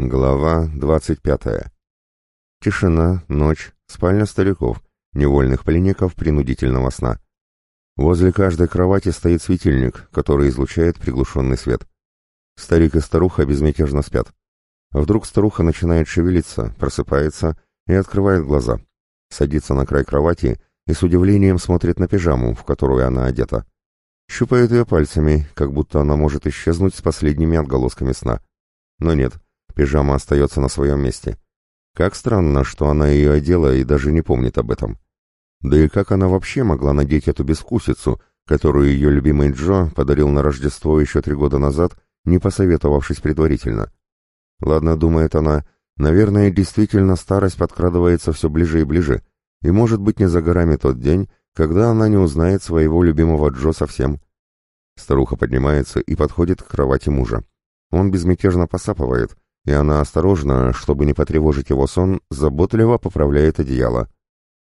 Глава двадцать пятая. Тишина, ночь, спальня стариков, невольных пленников принудительного сна. Возле каждой кровати стоит светильник, который излучает приглушенный свет. Старик и старуха безмятежно спят. Вдруг старуха начинает шевелиться, просыпается и открывает глаза. Садится на край кровати и с удивлением смотрит на пижаму, в которую она одета. Щупает ее пальцами, как будто она может исчезнуть с последними отголосками сна. Но нет — Пижама остается на своем месте. Как странно, что она ее одела и даже не помнит об этом. Да и как она вообще могла надеть эту бескусицу, которую ее любимый Джо подарил на Рождество еще три года назад, не посоветовавшись предварительно? Ладно, думает она, наверное, действительно старость подкрадывается все ближе и ближе, и может быть не за горами тот день, когда она не узнает своего любимого Джо совсем. Старуха поднимается и подходит к кровати мужа. Он безмятежно посапывает, и она осторожно, чтобы не потревожить его сон, заботливо поправляет одеяло.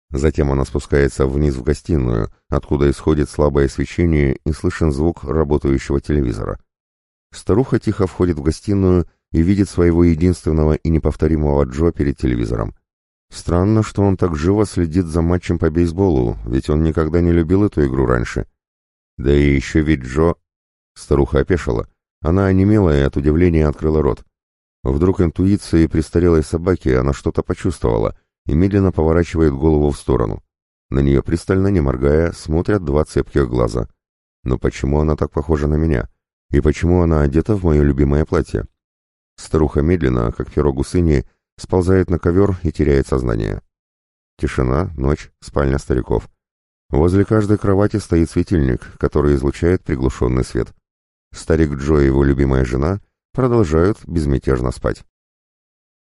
Затем она спускается вниз в гостиную, откуда исходит слабое свечение и слышен звук работающего телевизора. Старуха тихо входит в гостиную и видит своего единственного и неповторимого Джо перед телевизором. Странно, что он так живо следит за матчем по бейсболу, ведь он никогда не любил эту игру раньше. Да и еще ведь Джо... Старуха опешила. Она онемела и от удивления открыла рот. Вдруг интуицией престарелой собаки она что-то почувствовала и медленно поворачивает голову в сторону. На нее пристально, не моргая, смотрят два цепких глаза. Но почему она так похожа на меня? И почему она одета в мое любимое платье? Старуха медленно, как перо гусыни, сползает на ковер и теряет сознание. Тишина, ночь, спальня стариков. Возле каждой кровати стоит светильник, который излучает приглушенный свет. Старик Джо и его любимая жена — продолжают безмятежно спать.